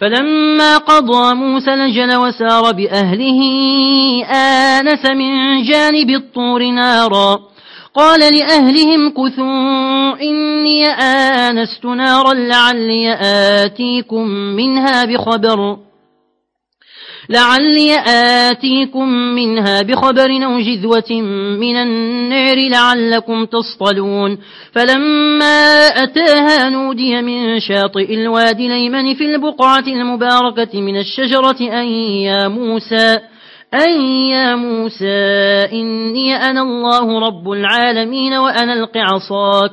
فلما قضى موسى الجل وسار بأهله آنس من جانب الطور نارا. قال لأهلهم كثوا إني آنست نارا لعلي آتيكم منها بخبر. لعلي آتيكم منها بخبر أو جذوة من النار لعلكم تصطلون. فلما أتاها نودي من شاطئ الوادي ليمن في البقعة المباركة من الشجرة أن يا موسى أن يا موسى إني أنا الله رب العالمين وأنا القعصاك.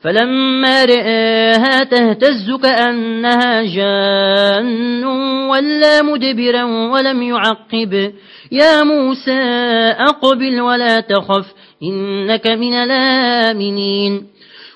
فلما رآها تهتز كأنها جان ولا مدبرا ولم يعقب. يا موسى أقبل ولا تخف إنك من الآمنين.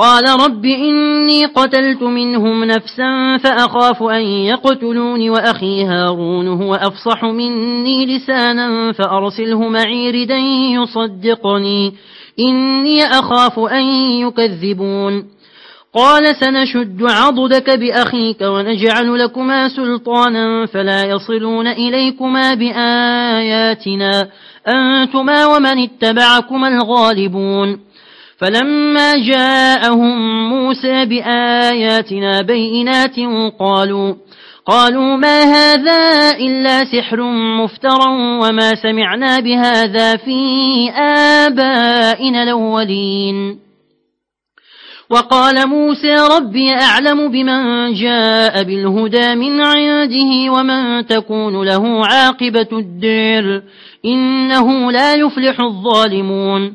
قال رب إني قتلت منهم نفسا فأخاف أن يقتلوني وأخي هارون هو أفصح مني لسانا فأرسله معيردا يصدقني. إني أخاف أن يكذبون. قال سنشد عضدك بأخيك ونجعل لكما سلطانا فلا يصلون إليكما بآياتنا. أنتما ومن اتبعكما الغالبون. فلما جاءهم موسى بآياتنا بينات قالوا قالوا ما هذا إلا سحر مفترى وما سمعنا بهذا في آبائنا الأولين. وقال موسى ربي أعلم بمن جاء بالهدى من عنده ومن تكون له عاقبة الدير إنه لا يفلح الظالمون.